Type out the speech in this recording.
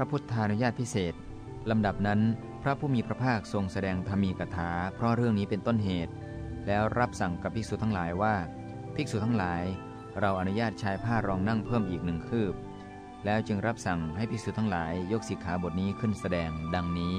พระพุทธานุญาตพิเศษลำดับนั้นพระผู้มีพระภาคทรงแสดงธรรมีกถา เพราะเรื่องนี้เป็นต้นเหตุ แล้วรับสั่งกับภิกษุทั้งหลายว่า ภิกษุทั้งหลาย เราอนุญาตชายผ้ารองนั่งเพิ่มอีกหนึ่งคืบ แล้วจึงรับสั่งให้ภิกษุทั้งหลายยกสิกขาบทนี้ขึ้นแสดงดังนี้